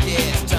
darkest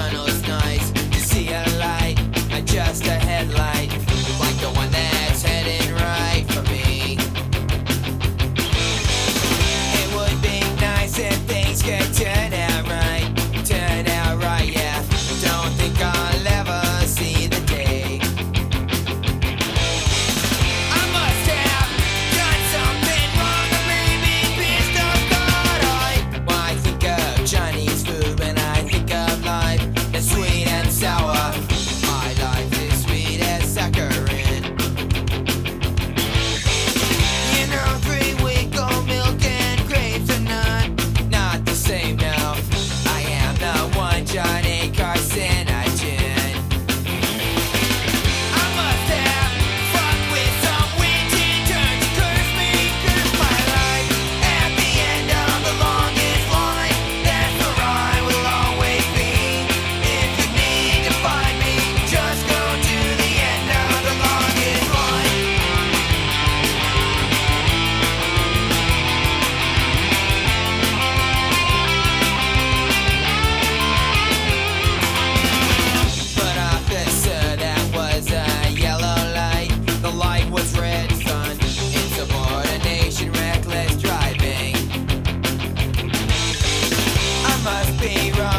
be wrong.